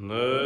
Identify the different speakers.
Speaker 1: No.